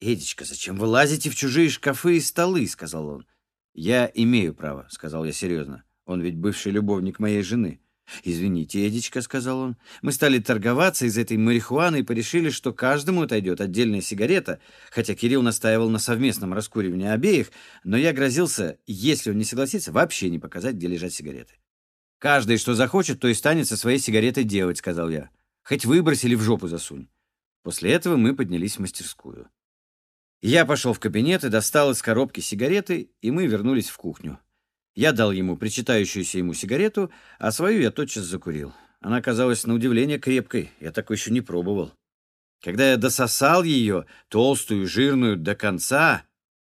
«Эдичка, зачем вы лазите в чужие шкафы и столы?» — сказал он. «Я имею право», — сказал я серьезно. «Он ведь бывший любовник моей жены». «Извините, Эдичка», — сказал он. «Мы стали торговаться из этой марихуаны и порешили, что каждому отойдет отдельная сигарета, хотя Кирилл настаивал на совместном раскуривании обеих, но я грозился, если он не согласится, вообще не показать, где лежат сигареты». «Каждый, что захочет, то и станет со своей сигаретой делать», — сказал я. «Хоть выбросили в жопу засунь». После этого мы поднялись в мастерскую. Я пошел в кабинет и достал из коробки сигареты, и мы вернулись в кухню. Я дал ему причитающуюся ему сигарету, а свою я тотчас закурил. Она оказалась на удивление крепкой, я такой еще не пробовал. Когда я дососал ее, толстую, жирную, до конца,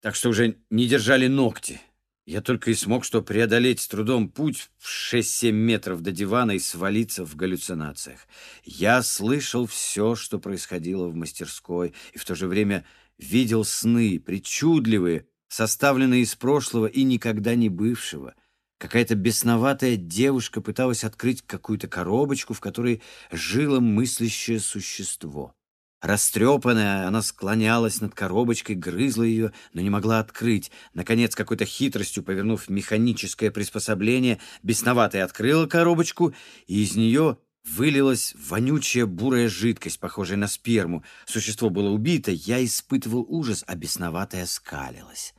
так что уже не держали ногти, я только и смог что преодолеть с трудом путь в 6-7 метров до дивана и свалиться в галлюцинациях. Я слышал все, что происходило в мастерской, и в то же время видел сны, причудливые, составленные из прошлого и никогда не бывшего. Какая-то бесноватая девушка пыталась открыть какую-то коробочку, в которой жило мыслящее существо. Растрепанная, она склонялась над коробочкой, грызла ее, но не могла открыть. Наконец, какой-то хитростью повернув механическое приспособление, бесноватая открыла коробочку, и из нее вылилась вонючая бурая жидкость, похожая на сперму. Существо было убито, я испытывал ужас, а бесноватая скалилась.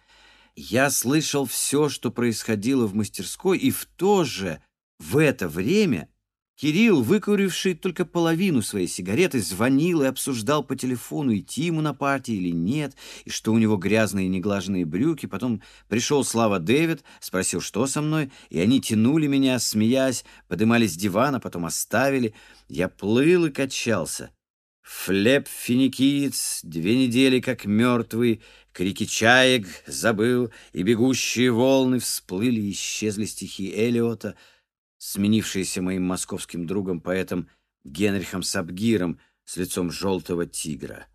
Я слышал все, что происходило в мастерской, и в то же, в это время Кирилл, выкуривший только половину своей сигареты, звонил и обсуждал по телефону, идти ему на партии или нет, и что у него грязные неглаженные брюки. Потом пришел Слава Дэвид, спросил, что со мной, и они тянули меня, смеясь, подымались с дивана, потом оставили. Я плыл и качался. Флеб финикиец, две недели как мертвый, крики чаек забыл, и бегущие волны всплыли и исчезли стихи Элиота — сменившиеся моим московским другом-поэтом Генрихом Сабгиром с лицом желтого тигра.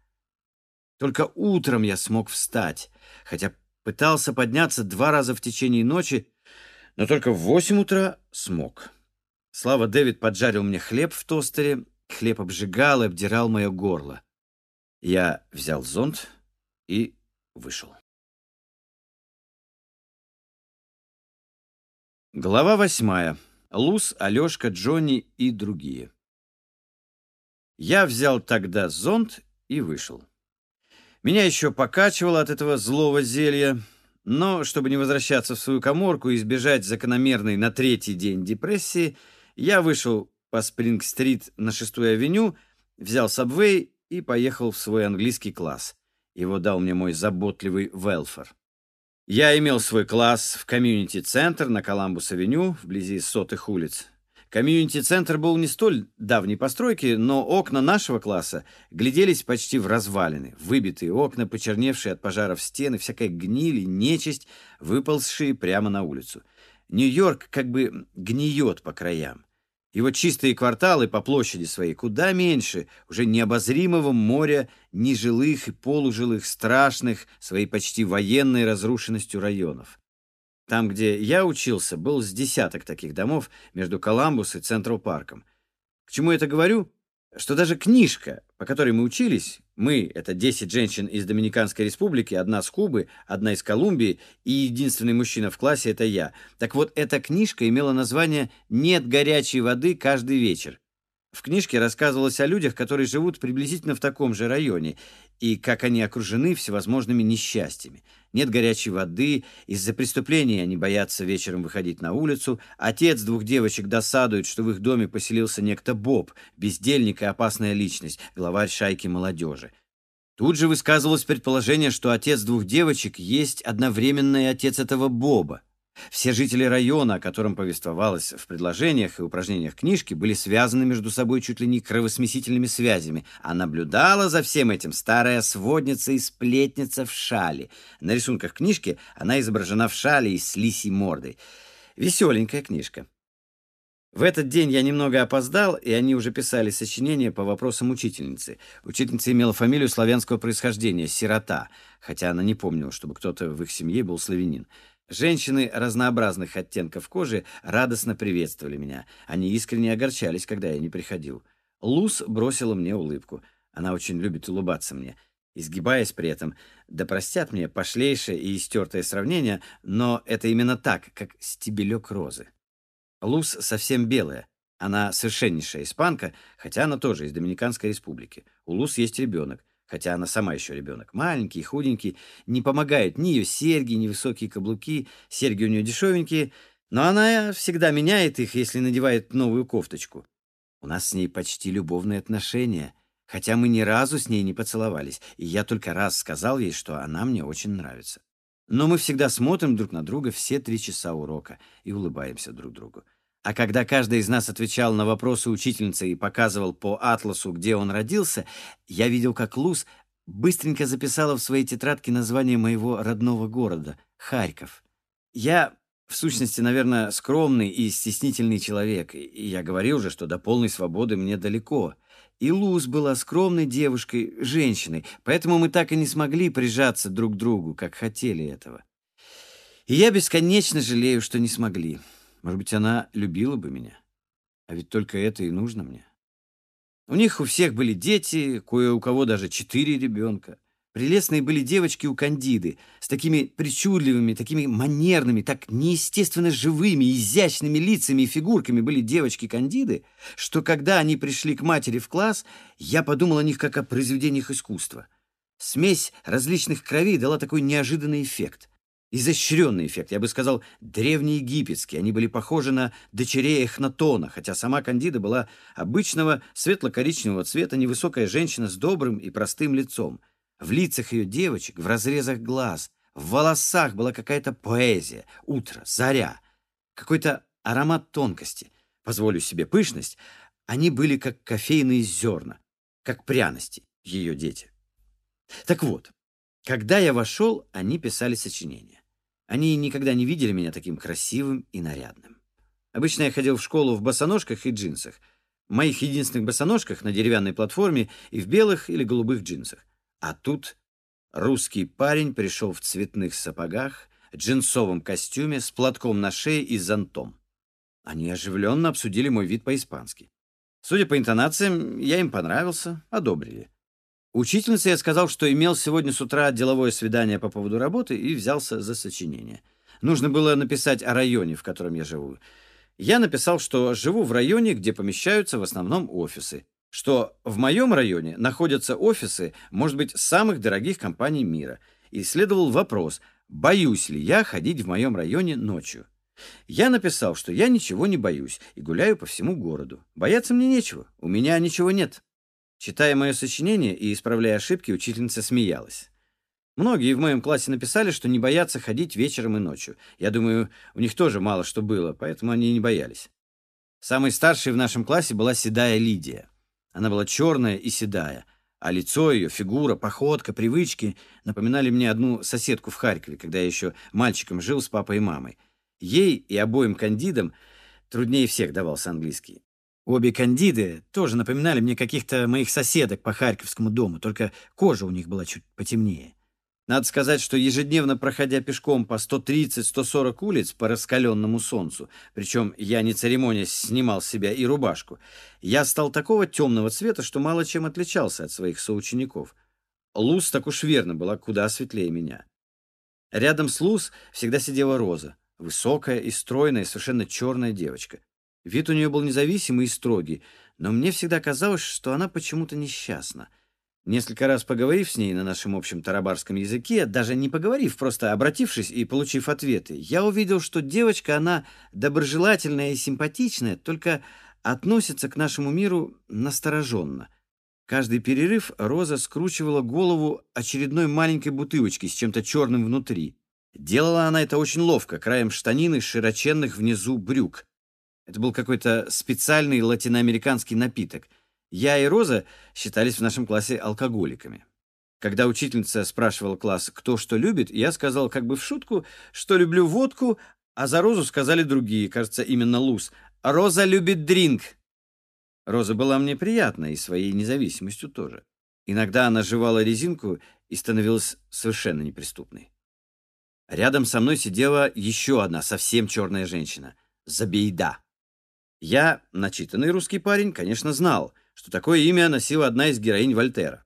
Только утром я смог встать, хотя пытался подняться два раза в течение ночи, но только в восемь утра смог. Слава Дэвид поджарил мне хлеб в тостере, хлеб обжигал и обдирал мое горло. Я взял зонт и вышел. Глава восьмая. Луз, Алешка, Джонни и другие. Я взял тогда зонт и вышел. Меня еще покачивало от этого злого зелья, но, чтобы не возвращаться в свою коморку и избежать закономерной на третий день депрессии, я вышел по Спринг-стрит на шестую авеню, взял сабвей и поехал в свой английский класс. Его дал мне мой заботливый Велфор. Я имел свой класс в комьюнити-центр на Коламбус-авеню, вблизи сотых улиц. Комьюнити-центр был не столь давней постройки, но окна нашего класса гляделись почти в развалины. Выбитые окна, почерневшие от пожаров стены, всякая гниль и нечисть, выползшие прямо на улицу. Нью-Йорк как бы гниет по краям. Его чистые кварталы по площади своей куда меньше уже необозримого моря нежилых и полужилых страшных своей почти военной разрушенностью районов. Там, где я учился, был с десяток таких домов между Коламбус и Централ-парком. К чему это говорю? Что даже книжка, по которой мы учились, мы — это 10 женщин из Доминиканской республики, одна с Кубы, одна из Колумбии, и единственный мужчина в классе — это я. Так вот, эта книжка имела название «Нет горячей воды каждый вечер». В книжке рассказывалось о людях, которые живут приблизительно в таком же районе, и как они окружены всевозможными несчастьями. Нет горячей воды, из-за преступления они боятся вечером выходить на улицу, отец двух девочек досадует, что в их доме поселился некто Боб, бездельник и опасная личность, главарь шайки молодежи. Тут же высказывалось предположение, что отец двух девочек есть одновременный отец этого Боба. Все жители района, о котором повествовалось в предложениях и упражнениях книжки, были связаны между собой чуть ли не кровосмесительными связями, а наблюдала за всем этим старая сводница и сплетница в шале. На рисунках книжки она изображена в шале и с лисей мордой. Веселенькая книжка. В этот день я немного опоздал, и они уже писали сочинение по вопросам учительницы. Учительница имела фамилию славянского происхождения — Сирота, хотя она не помнила, чтобы кто-то в их семье был славянин. Женщины разнообразных оттенков кожи радостно приветствовали меня. Они искренне огорчались, когда я не приходил. Луз бросила мне улыбку. Она очень любит улыбаться мне. изгибаясь при этом. Да простят мне пошлейшее и истертое сравнение, но это именно так, как стебелек розы. Луз совсем белая. Она совершеннейшая испанка, хотя она тоже из Доминиканской республики. У Луз есть ребенок, хотя она сама еще ребенок. Маленький, худенький. Не помогают ни ее серьги, ни высокие каблуки. Серьги у нее дешевенькие, но она всегда меняет их, если надевает новую кофточку. У нас с ней почти любовные отношения, хотя мы ни разу с ней не поцеловались, и я только раз сказал ей, что она мне очень нравится. Но мы всегда смотрим друг на друга все три часа урока и улыбаемся друг другу. А когда каждый из нас отвечал на вопросы учительницы и показывал по атласу, где он родился, я видел, как Луз быстренько записала в своей тетрадке название моего родного города — Харьков. Я в сущности, наверное, скромный и стеснительный человек, и я говорил же, что до полной свободы мне далеко. И Луз была скромной девушкой, женщиной, поэтому мы так и не смогли прижаться друг к другу, как хотели этого. И я бесконечно жалею, что не смогли. Может быть, она любила бы меня. А ведь только это и нужно мне. У них у всех были дети, кое у кого даже четыре ребенка. Прелестные были девочки у Кандиды, с такими причудливыми, такими манерными, так неестественно живыми, изящными лицами и фигурками были девочки Кандиды, что когда они пришли к матери в класс, я подумал о них как о произведениях искусства. Смесь различных кровей дала такой неожиданный эффект. Изощренный эффект, я бы сказал, древнеегипетский. Они были похожи на дочерей Эхнатона, хотя сама Кандида была обычного светло-коричневого цвета, невысокая женщина с добрым и простым лицом. В лицах ее девочек, в разрезах глаз, в волосах была какая-то поэзия, утро, заря, какой-то аромат тонкости. Позволю себе пышность, они были как кофейные зерна, как пряности, ее дети. Так вот, когда я вошел, они писали сочинения. Они никогда не видели меня таким красивым и нарядным. Обычно я ходил в школу в босоножках и джинсах, моих единственных босоножках на деревянной платформе и в белых или голубых джинсах. А тут русский парень пришел в цветных сапогах, джинсовом костюме, с платком на шее и зонтом. Они оживленно обсудили мой вид по-испански. Судя по интонациям, я им понравился, одобрили. Учительнице я сказал, что имел сегодня с утра деловое свидание по поводу работы и взялся за сочинение. Нужно было написать о районе, в котором я живу. Я написал, что живу в районе, где помещаются в основном офисы что в моем районе находятся офисы, может быть, самых дорогих компаний мира, и следовал вопрос, боюсь ли я ходить в моем районе ночью. Я написал, что я ничего не боюсь и гуляю по всему городу. Бояться мне нечего, у меня ничего нет. Читая мое сочинение и исправляя ошибки, учительница смеялась. Многие в моем классе написали, что не боятся ходить вечером и ночью. Я думаю, у них тоже мало что было, поэтому они не боялись. Самой старшей в нашем классе была седая Лидия. Она была черная и седая, а лицо ее, фигура, походка, привычки напоминали мне одну соседку в Харькове, когда я еще мальчиком жил с папой и мамой. Ей и обоим кандидам труднее всех давался английский. Обе кандиды тоже напоминали мне каких-то моих соседок по Харьковскому дому, только кожа у них была чуть потемнее. Надо сказать, что ежедневно проходя пешком по 130-140 улиц по раскаленному солнцу, причем я не церемонясь снимал с себя и рубашку, я стал такого темного цвета, что мало чем отличался от своих соучеников. Луз так уж верно была куда светлее меня. Рядом с Луз всегда сидела Роза, высокая и стройная, совершенно черная девочка. Вид у нее был независимый и строгий, но мне всегда казалось, что она почему-то несчастна — Несколько раз поговорив с ней на нашем общем тарабарском языке, даже не поговорив, просто обратившись и получив ответы, я увидел, что девочка, она доброжелательная и симпатичная, только относится к нашему миру настороженно. Каждый перерыв Роза скручивала голову очередной маленькой бутылочки с чем-то черным внутри. Делала она это очень ловко, краем штанины широченных внизу брюк. Это был какой-то специальный латиноамериканский напиток — я и Роза считались в нашем классе алкоголиками. Когда учительница спрашивала класс, кто что любит, я сказал как бы в шутку, что люблю водку, а за Розу сказали другие, кажется, именно Луз. «Роза любит дринк». Роза была мне приятна и своей независимостью тоже. Иногда она жевала резинку и становилась совершенно неприступной. Рядом со мной сидела еще одна совсем черная женщина — Забейда. Я, начитанный русский парень, конечно, знал — что такое имя носила одна из героинь Вольтера.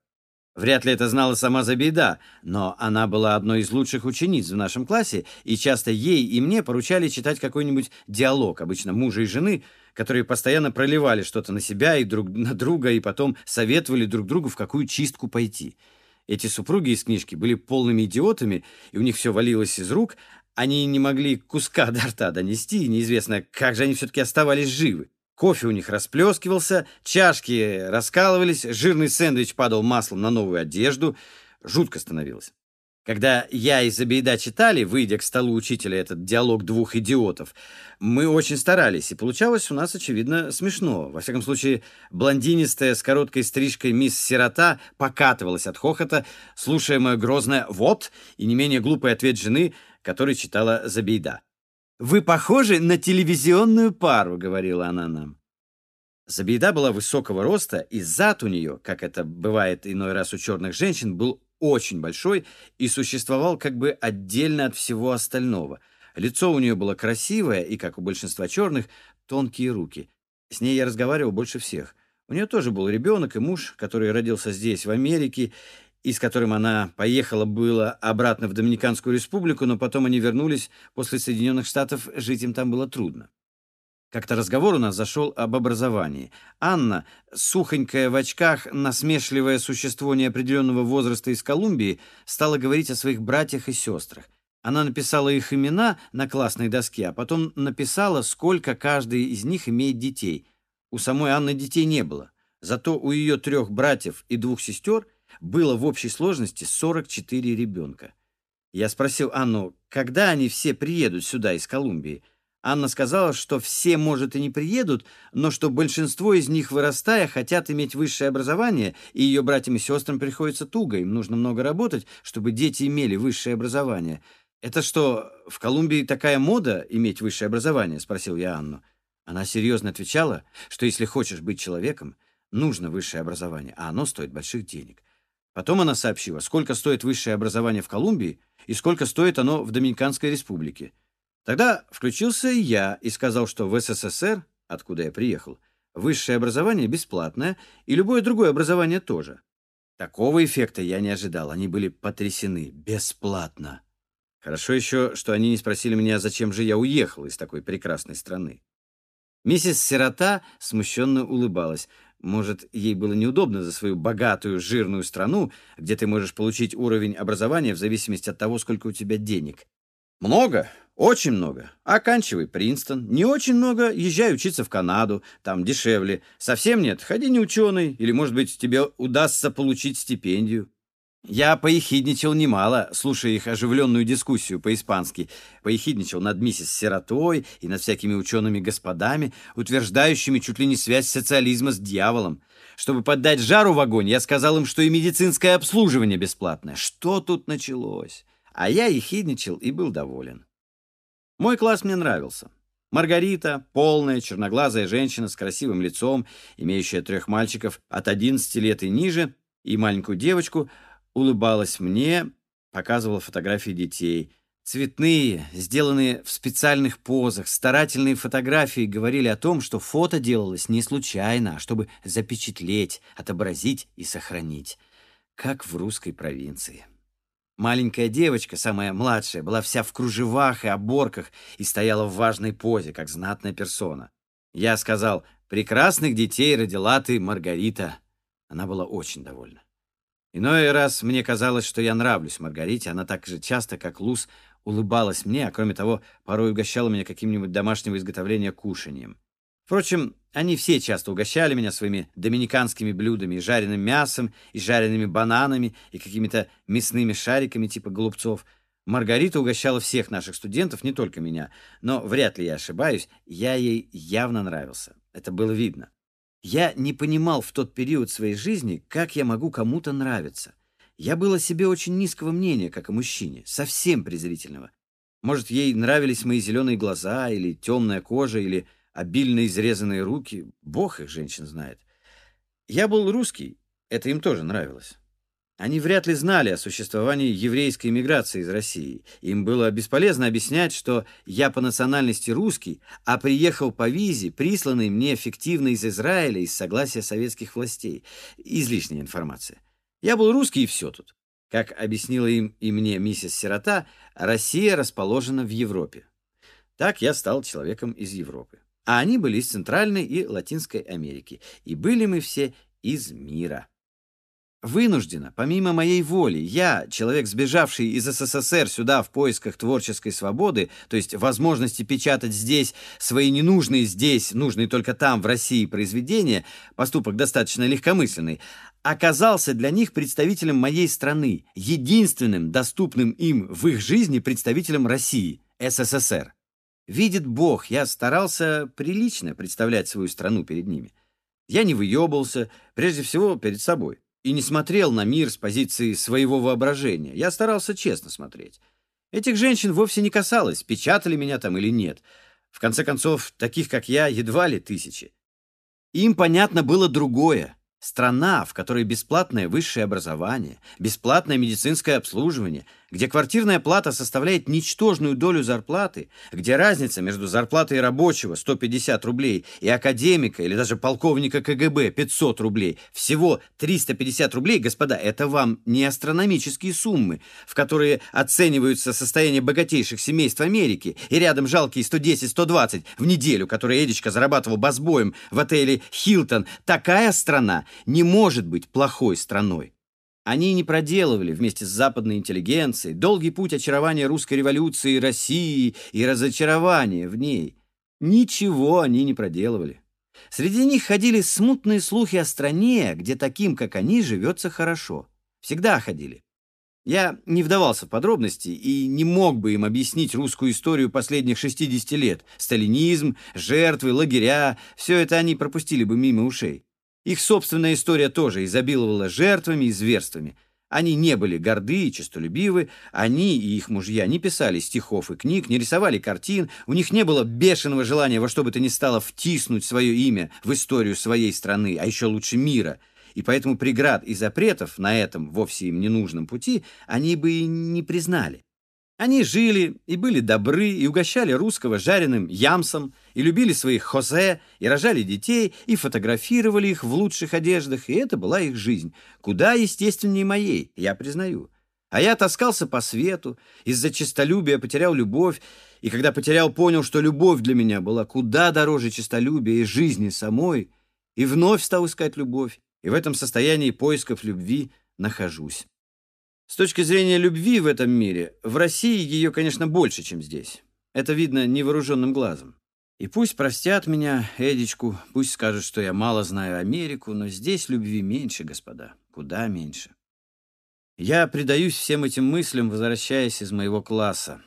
Вряд ли это знала сама Забейда, но она была одной из лучших учениц в нашем классе, и часто ей и мне поручали читать какой-нибудь диалог, обычно мужа и жены, которые постоянно проливали что-то на себя и друг на друга, и потом советовали друг другу, в какую чистку пойти. Эти супруги из книжки были полными идиотами, и у них все валилось из рук, они не могли куска до рта донести, и неизвестно, как же они все-таки оставались живы. Кофе у них расплескивался, чашки раскалывались, жирный сэндвич падал маслом на новую одежду. Жутко становилось. Когда я и Забейда читали, выйдя к столу учителя этот диалог двух идиотов, мы очень старались, и получалось у нас, очевидно, смешно. Во всяком случае, блондинистая с короткой стрижкой мисс Сирота покатывалась от хохота, слушая мое грозное «вот» и не менее глупый ответ жены, который читала Забейда. «Вы похожи на телевизионную пару», — говорила она нам. Забейда была высокого роста, и зад у нее, как это бывает иной раз у черных женщин, был очень большой и существовал как бы отдельно от всего остального. Лицо у нее было красивое, и, как у большинства черных, тонкие руки. С ней я разговаривал больше всех. У нее тоже был ребенок и муж, который родился здесь, в Америке, и с которым она поехала было обратно в Доминиканскую республику, но потом они вернулись после Соединенных Штатов, жить им там было трудно. Как-то разговор у нас зашел об образовании. Анна, сухонькая в очках, насмешливое существо неопределенного возраста из Колумбии, стала говорить о своих братьях и сестрах. Она написала их имена на классной доске, а потом написала, сколько каждый из них имеет детей. У самой Анны детей не было. Зато у ее трех братьев и двух сестер было в общей сложности 44 ребенка. Я спросил Анну, когда они все приедут сюда из Колумбии. Анна сказала, что все, может, и не приедут, но что большинство из них, вырастая, хотят иметь высшее образование, и ее братьям и сестрам приходится туго, им нужно много работать, чтобы дети имели высшее образование. «Это что, в Колумбии такая мода иметь высшее образование?» — спросил я Анну. Она серьезно отвечала, что если хочешь быть человеком, нужно высшее образование, а оно стоит больших денег. Потом она сообщила, сколько стоит высшее образование в Колумбии и сколько стоит оно в Доминиканской республике. Тогда включился и я и сказал, что в СССР, откуда я приехал, высшее образование бесплатное и любое другое образование тоже. Такого эффекта я не ожидал. Они были потрясены. Бесплатно. Хорошо еще, что они не спросили меня, зачем же я уехал из такой прекрасной страны. Миссис Сирота смущенно улыбалась. Может, ей было неудобно за свою богатую, жирную страну, где ты можешь получить уровень образования в зависимости от того, сколько у тебя денег. Много, очень много. Оканчивай Принстон. Не очень много, езжай учиться в Канаду, там дешевле. Совсем нет, ходи не ученый, или, может быть, тебе удастся получить стипендию. Я поехидничал немало, слушая их оживленную дискуссию по-испански. Поехидничал над миссис Сиротой и над всякими учеными-господами, утверждающими чуть ли не связь социализма с дьяволом. Чтобы поддать жару в огонь, я сказал им, что и медицинское обслуживание бесплатное. Что тут началось? А я ехидничал и был доволен. Мой класс мне нравился. Маргарита, полная, черноглазая женщина с красивым лицом, имеющая трех мальчиков от 11 лет и ниже, и маленькую девочку — улыбалась мне, показывала фотографии детей. Цветные, сделанные в специальных позах, старательные фотографии говорили о том, что фото делалось не случайно, а чтобы запечатлеть, отобразить и сохранить, как в русской провинции. Маленькая девочка, самая младшая, была вся в кружевах и оборках и стояла в важной позе, как знатная персона. Я сказал, прекрасных детей родила ты, Маргарита. Она была очень довольна. Иной раз мне казалось, что я нравлюсь Маргарите, она так же часто, как Луз, улыбалась мне, а кроме того, порой угощала меня каким-нибудь домашнего изготовления кушанием. Впрочем, они все часто угощали меня своими доминиканскими блюдами, и жареным мясом, и жареными бананами, и какими-то мясными шариками типа голубцов. Маргарита угощала всех наших студентов, не только меня, но вряд ли я ошибаюсь, я ей явно нравился. Это было видно. Я не понимал в тот период своей жизни, как я могу кому-то нравиться. Я был о себе очень низкого мнения, как о мужчине, совсем презрительного. Может, ей нравились мои зеленые глаза, или темная кожа, или обильно изрезанные руки. Бог их, женщин, знает. Я был русский, это им тоже нравилось. Они вряд ли знали о существовании еврейской иммиграции из России. Им было бесполезно объяснять, что я по национальности русский, а приехал по визе, присланной мне фиктивно из Израиля из согласия советских властей. Излишняя информация. Я был русский и все тут. Как объяснила им и мне миссис Сирота, Россия расположена в Европе. Так я стал человеком из Европы. А они были из Центральной и Латинской Америки. И были мы все из мира. Вынужденно, помимо моей воли, я, человек, сбежавший из СССР сюда в поисках творческой свободы, то есть возможности печатать здесь свои ненужные здесь, нужные только там, в России, произведения, поступок достаточно легкомысленный, оказался для них представителем моей страны, единственным доступным им в их жизни представителем России, СССР. Видит Бог, я старался прилично представлять свою страну перед ними. Я не выебался, прежде всего перед собой и не смотрел на мир с позиции своего воображения. Я старался честно смотреть. Этих женщин вовсе не касалось, печатали меня там или нет. В конце концов, таких, как я, едва ли тысячи. Им понятно было другое. Страна, в которой бесплатное высшее образование, бесплатное медицинское обслуживание, где квартирная плата составляет ничтожную долю зарплаты, где разница между зарплатой рабочего 150 рублей и академика или даже полковника КГБ 500 рублей, всего 350 рублей, господа, это вам не астрономические суммы, в которые оцениваются состояние богатейших семейств Америки, и рядом жалкие 110-120 в неделю, которые Эдичка зарабатывал басбоем в отеле «Хилтон». Такая страна не может быть плохой страной. Они не проделывали вместе с западной интеллигенцией долгий путь очарования русской революции, России и разочарования в ней. Ничего они не проделывали. Среди них ходили смутные слухи о стране, где таким, как они, живется хорошо. Всегда ходили. Я не вдавался в подробности и не мог бы им объяснить русскую историю последних 60 лет. Сталинизм, жертвы, лагеря — все это они пропустили бы мимо ушей. Их собственная история тоже изобиловала жертвами и зверствами. Они не были горды и честолюбивы, они и их мужья не писали стихов и книг, не рисовали картин, у них не было бешеного желания во что бы то ни стало втиснуть свое имя в историю своей страны, а еще лучше мира. И поэтому преград и запретов на этом вовсе им ненужном пути они бы и не признали. Они жили и были добры, и угощали русского жареным ямсом, и любили своих хосе, и рожали детей, и фотографировали их в лучших одеждах, и это была их жизнь. Куда естественнее моей, я признаю. А я таскался по свету, из-за честолюбия потерял любовь, и когда потерял, понял, что любовь для меня была куда дороже честолюбия и жизни самой, и вновь стал искать любовь, и в этом состоянии поисков любви нахожусь. С точки зрения любви в этом мире, в России ее, конечно, больше, чем здесь. Это видно невооруженным глазом. И пусть простят меня, Эдичку, пусть скажут, что я мало знаю Америку, но здесь любви меньше, господа, куда меньше. Я предаюсь всем этим мыслям, возвращаясь из моего класса.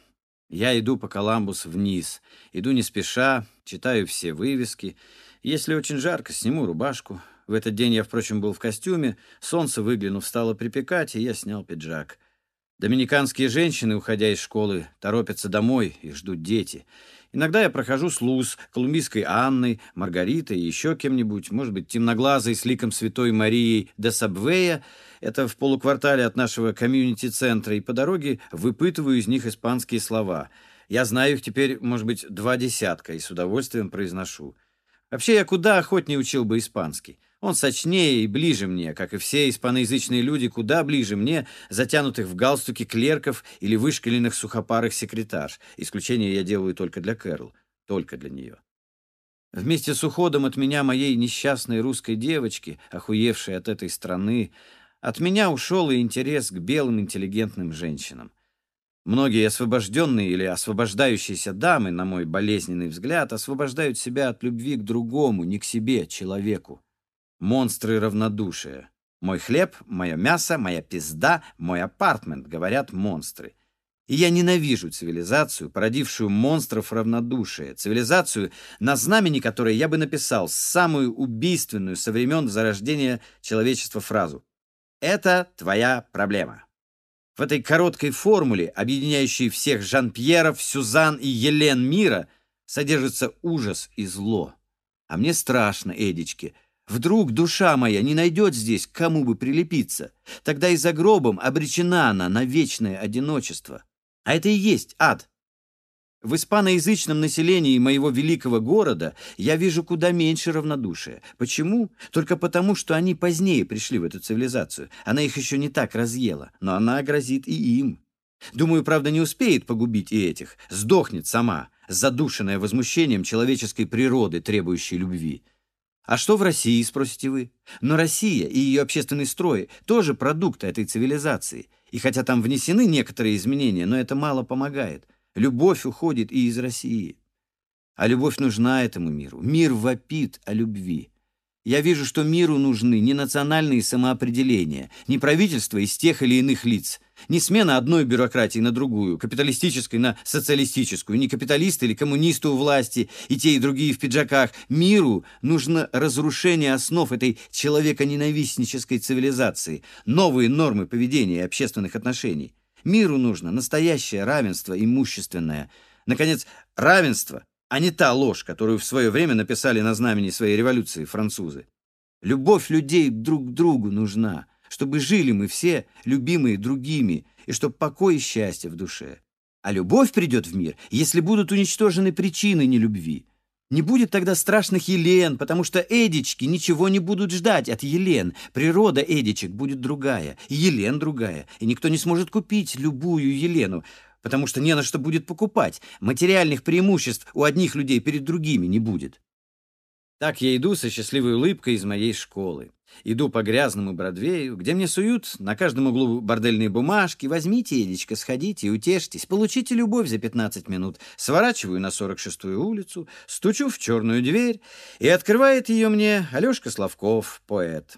Я иду по Коламбус вниз, иду не спеша, читаю все вывески. Если очень жарко, сниму рубашку, в этот день я, впрочем, был в костюме, солнце, выглянув, стало припекать, и я снял пиджак. Доминиканские женщины, уходя из школы, торопятся домой, их ждут дети. Иногда я прохожу с Луз, колумбийской Анной, Маргаритой и еще кем-нибудь, может быть, темноглазой с ликом Святой Марии де Сабвея. Это в полуквартале от нашего комьюнити-центра, и по дороге выпытываю из них испанские слова. Я знаю их теперь, может быть, два десятка, и с удовольствием произношу. Вообще, я куда охотнее учил бы испанский. Он сочнее и ближе мне, как и все испаноязычные люди, куда ближе мне, затянутых в галстуки клерков или вышкаленных сухопарых секретарш. Исключение я делаю только для Кэрол, только для нее. Вместе с уходом от меня моей несчастной русской девочки, охуевшей от этой страны, от меня ушел и интерес к белым интеллигентным женщинам. Многие освобожденные или освобождающиеся дамы, на мой болезненный взгляд, освобождают себя от любви к другому, не к себе, человеку. Монстры равнодушия. Мой хлеб, мое мясо, моя пизда, мой апартмент, говорят монстры. И я ненавижу цивилизацию, породившую монстров равнодушия, цивилизацию, на знамени которой я бы написал самую убийственную со времен зарождения человечества фразу «Это твоя проблема». В этой короткой формуле, объединяющей всех Жан-Пьеров, Сюзан и Елен мира, содержится ужас и зло. А мне страшно, Эдички, — Вдруг душа моя не найдет здесь, кому бы прилепиться. Тогда и за гробом обречена она на вечное одиночество. А это и есть ад. в испаноязычном населении моего великого города я вижу куда меньше равнодушия. Почему? Только потому, что они позднее пришли в эту цивилизацию. Она их еще не так разъела, но она грозит и им. Думаю, правда, не успеет погубить и этих. Сдохнет сама, задушенная возмущением человеческой природы, требующей любви. А что в России, спросите вы? Но Россия и ее общественный строй тоже продукты этой цивилизации. И хотя там внесены некоторые изменения, но это мало помогает. Любовь уходит и из России. А любовь нужна этому миру. Мир вопит о любви. Я вижу, что миру нужны не национальные самоопределения, не правительство из тех или иных лиц, не смена одной бюрократии на другую, капиталистической на социалистическую, не капиталисты или коммунисты у власти, и те, и другие в пиджаках. Миру нужно разрушение основ этой человеконенавистнической цивилизации, новые нормы поведения и общественных отношений. Миру нужно настоящее равенство имущественное. Наконец, равенство а не та ложь, которую в свое время написали на знамени своей революции французы. Любовь людей друг к другу нужна, чтобы жили мы все, любимые другими, и чтобы покой и счастье в душе. А любовь придет в мир, если будут уничтожены причины нелюбви. Не будет тогда страшных Елен, потому что Эдички ничего не будут ждать от Елен. Природа Эдичек будет другая, и Елен другая, и никто не сможет купить любую Елену потому что не на что будет покупать. Материальных преимуществ у одних людей перед другими не будет. Так я иду со счастливой улыбкой из моей школы. Иду по грязному Бродвею, где мне суют на каждом углу бордельные бумажки. Возьмите, Едечка, сходите, утешьтесь, получите любовь за 15 минут. Сворачиваю на 46-ю улицу, стучу в черную дверь, и открывает ее мне Алешка Славков, поэт.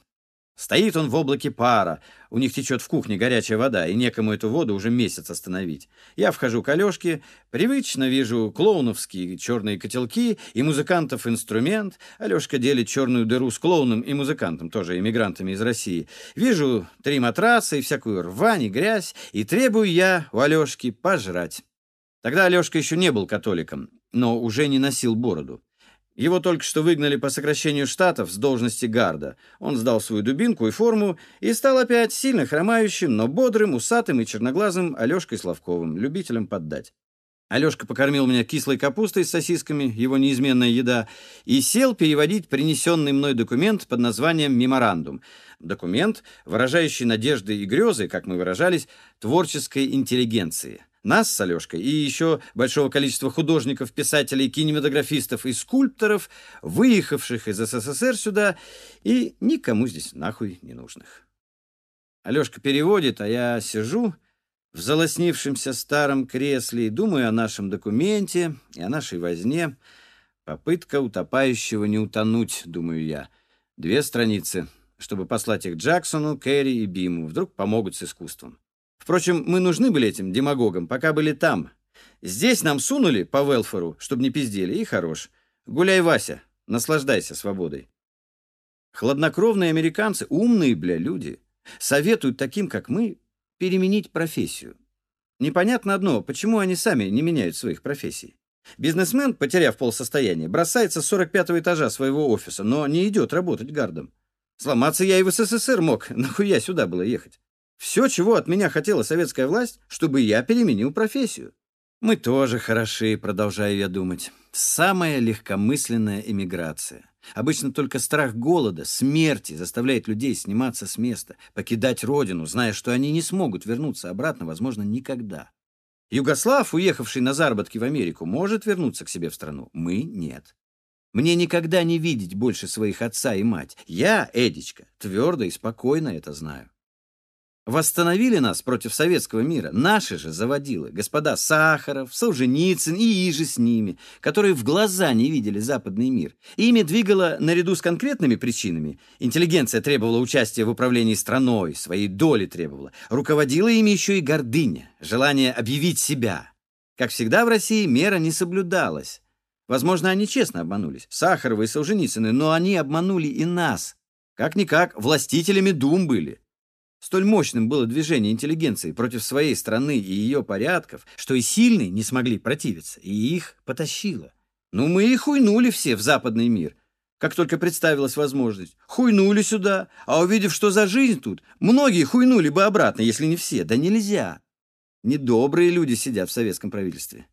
Стоит он в облаке пара, у них течет в кухне горячая вода, и некому эту воду уже месяц остановить. Я вхожу к Алешке, привычно вижу клоуновские черные котелки и музыкантов инструмент. Алешка делит черную дыру с клоуном и музыкантом, тоже эмигрантами из России. Вижу три матраса и всякую рвань и грязь, и требую я у Алешки пожрать. Тогда Алешка еще не был католиком, но уже не носил бороду. Его только что выгнали по сокращению штатов с должности гарда. Он сдал свою дубинку и форму и стал опять сильно хромающим, но бодрым, усатым и черноглазым Алешкой Славковым, любителем поддать. Алешка покормил меня кислой капустой с сосисками, его неизменная еда, и сел переводить принесенный мной документ под названием «Меморандум». Документ, выражающий надежды и грезы, как мы выражались, творческой интеллигенции. Нас с Алешкой и еще большого количества художников, писателей, кинематографистов и скульпторов, выехавших из СССР сюда и никому здесь нахуй не нужных. Алешка переводит, а я сижу в залоснившемся старом кресле и думаю о нашем документе и о нашей возне. Попытка утопающего не утонуть, думаю я. Две страницы, чтобы послать их Джексону, Кэрри и Биму. Вдруг помогут с искусством. Впрочем, мы нужны были этим демагогам, пока были там. Здесь нам сунули по велфору, чтобы не пиздели, и хорош. Гуляй, Вася, наслаждайся свободой. Хладнокровные американцы, умные, бля, люди, советуют таким, как мы, переменить профессию. Непонятно одно, почему они сами не меняют своих профессий. Бизнесмен, потеряв полсостояния, бросается с 45-го этажа своего офиса, но не идет работать гардом. Сломаться я и в СССР мог, нахуя сюда было ехать. Все, чего от меня хотела советская власть, чтобы я переменил профессию. Мы тоже хороши, продолжаю я думать. Самая легкомысленная эмиграция. Обычно только страх голода, смерти заставляет людей сниматься с места, покидать родину, зная, что они не смогут вернуться обратно, возможно, никогда. Югослав, уехавший на заработки в Америку, может вернуться к себе в страну. Мы — нет. Мне никогда не видеть больше своих отца и мать. Я, Эдичка, твердо и спокойно это знаю. Восстановили нас против советского мира наши же заводилы, господа Сахаров, Солженицын и иже с ними, которые в глаза не видели западный мир. Ими двигала, наряду с конкретными причинами, интеллигенция требовала участия в управлении страной, своей доли требовала, руководила ими еще и гордыня, желание объявить себя. Как всегда в России мера не соблюдалась. Возможно, они честно обманулись, Сахаровы и Солженицыны, но они обманули и нас. Как-никак, властителями дум были. Столь мощным было движение интеллигенции против своей страны и ее порядков, что и сильные не смогли противиться, и их потащило. Ну, мы и хуйнули все в западный мир, как только представилась возможность. Хуйнули сюда, а увидев, что за жизнь тут, многие хуйнули бы обратно, если не все. Да нельзя. Недобрые люди сидят в советском правительстве.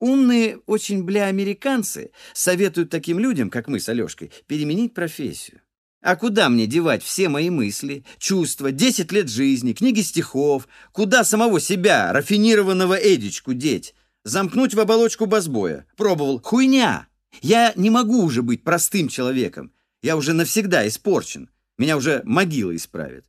Умные, очень бля американцы советуют таким людям, как мы с Алешкой, переменить профессию. А куда мне девать все мои мысли, чувства, 10 лет жизни, книги стихов? Куда самого себя, рафинированного Эдичку, деть? Замкнуть в оболочку басбоя? Пробовал. Хуйня! Я не могу уже быть простым человеком. Я уже навсегда испорчен. Меня уже могила исправит.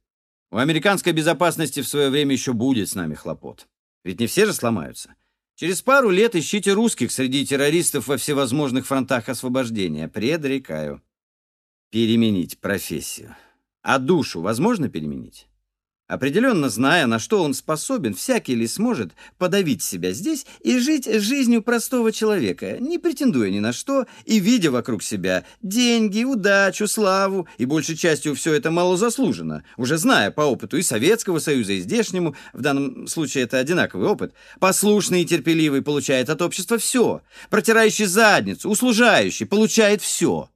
У американской безопасности в свое время еще будет с нами хлопот. Ведь не все же сломаются. Через пару лет ищите русских среди террористов во всевозможных фронтах освобождения. Предрекаю. Переменить профессию. А душу возможно переменить? Определенно зная, на что он способен, всякий ли сможет подавить себя здесь и жить жизнью простого человека, не претендуя ни на что и видя вокруг себя деньги, удачу, славу, и большей частью все это малозаслуженно, уже зная по опыту и Советского Союза, и здешнему, в данном случае это одинаковый опыт, послушный и терпеливый получает от общества все, протирающий задницу, услужающий получает все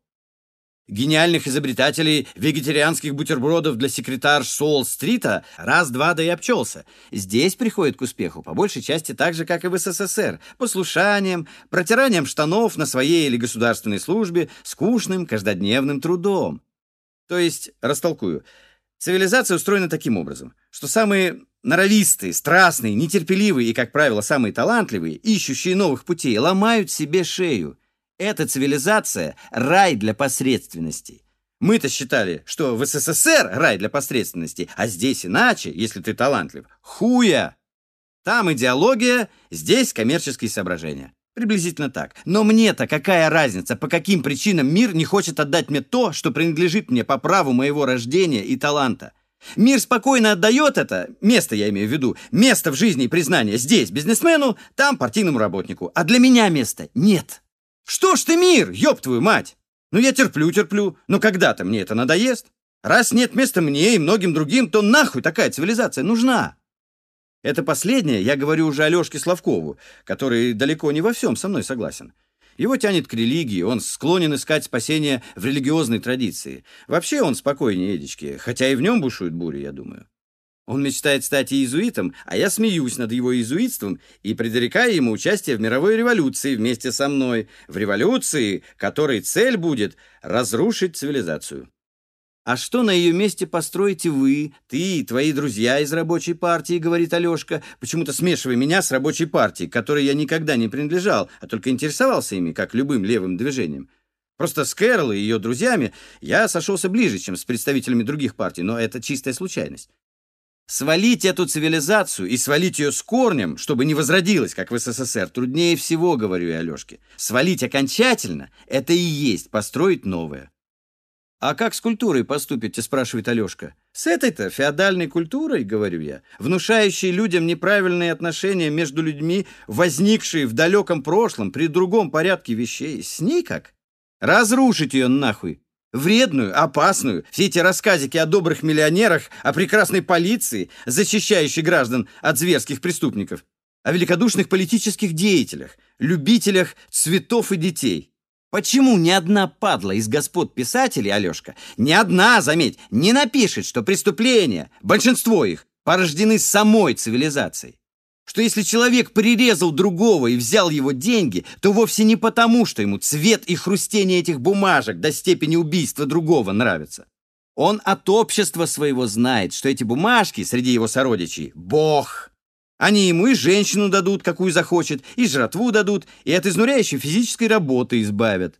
гениальных изобретателей вегетарианских бутербродов для секретарш Сол-стрита раз-два да и обчелся. Здесь приходит к успеху, по большей части так же, как и в СССР, послушанием, протиранием штанов на своей или государственной службе, скучным каждодневным трудом. То есть, растолкую, цивилизация устроена таким образом, что самые норовистые, страстные, нетерпеливые и, как правило, самые талантливые, ищущие новых путей, ломают себе шею. Эта цивилизация — рай для посредственности. Мы-то считали, что в СССР рай для посредственности, а здесь иначе, если ты талантлив. Хуя! Там идеология, здесь коммерческие соображения. Приблизительно так. Но мне-то какая разница, по каким причинам мир не хочет отдать мне то, что принадлежит мне по праву моего рождения и таланта? Мир спокойно отдает это, место я имею в виду, место в жизни и признание здесь бизнесмену, там партийному работнику, а для меня места нет. Что ж ты мир, ёб твою мать! Ну я терплю-терплю, но когда-то мне это надоест. Раз нет места мне и многим другим, то нахуй такая цивилизация нужна? Это последнее я говорю уже Алёшке Славкову, который далеко не во всем со мной согласен. Его тянет к религии, он склонен искать спасение в религиозной традиции. Вообще он спокойнее Эдички, хотя и в нем бушует буря, я думаю. Он мечтает стать иезуитом, а я смеюсь над его иезуитством и предрекаю ему участие в мировой революции вместе со мной, в революции, которой цель будет разрушить цивилизацию. «А что на ее месте построите вы, ты и твои друзья из рабочей партии?» — говорит Алешка, почему-то смешивая меня с рабочей партией, которой я никогда не принадлежал, а только интересовался ими, как любым левым движением. Просто с Кэрол и ее друзьями я сошелся ближе, чем с представителями других партий, но это чистая случайность. Свалить эту цивилизацию и свалить ее с корнем, чтобы не возродилась, как в СССР, труднее всего, говорю я Алешке. Свалить окончательно — это и есть построить новое. «А как с культурой поступите?» — спрашивает Алешка. «С этой-то феодальной культурой, — говорю я, внушающей людям неправильные отношения между людьми, возникшие в далеком прошлом при другом порядке вещей. С ней как? Разрушить ее нахуй, Вредную, опасную, все эти рассказики о добрых миллионерах, о прекрасной полиции, защищающей граждан от зверских преступников, о великодушных политических деятелях, любителях цветов и детей. Почему ни одна падла из господ писателей, Алешка, ни одна, заметь, не напишет, что преступления, большинство их, порождены самой цивилизацией? Что если человек прирезал другого и взял его деньги, то вовсе не потому, что ему цвет и хрустение этих бумажек до степени убийства другого нравится. Он от общества своего знает, что эти бумажки среди его сородичей — Бог. Они ему и женщину дадут, какую захочет, и жратву дадут, и от изнуряющей физической работы избавят.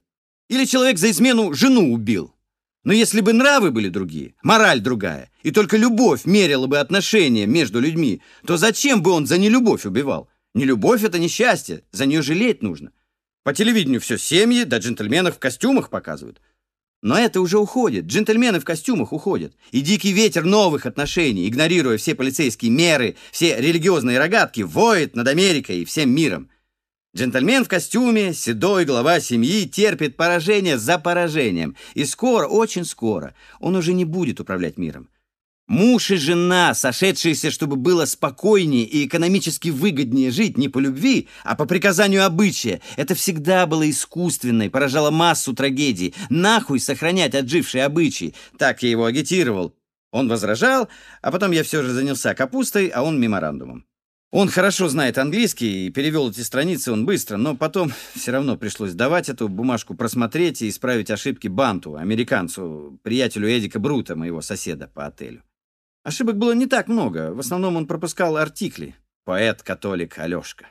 Или человек за измену жену убил. Но если бы нравы были другие, мораль другая, и только любовь мерила бы отношения между людьми, то зачем бы он за нелюбовь убивал? Нелюбовь — это несчастье, за нее жалеть нужно. По телевидению все семьи, да джентльменов в костюмах показывают. Но это уже уходит, джентльмены в костюмах уходят. И дикий ветер новых отношений, игнорируя все полицейские меры, все религиозные рогатки, воет над Америкой и всем миром. Джентльмен в костюме, седой глава семьи, терпит поражение за поражением. И скоро, очень скоро, он уже не будет управлять миром. Муж и жена, сошедшиеся, чтобы было спокойнее и экономически выгоднее жить не по любви, а по приказанию обычая, это всегда было искусственно и поражало массу трагедий. Нахуй сохранять отжившие обычаи. Так я его агитировал. Он возражал, а потом я все же занялся капустой, а он меморандумом. Он хорошо знает английский и перевел эти страницы он быстро, но потом все равно пришлось давать эту бумажку просмотреть и исправить ошибки Банту, американцу, приятелю Эдика Брута, моего соседа по отелю. Ошибок было не так много, в основном он пропускал артикли. Поэт-католик Алешка.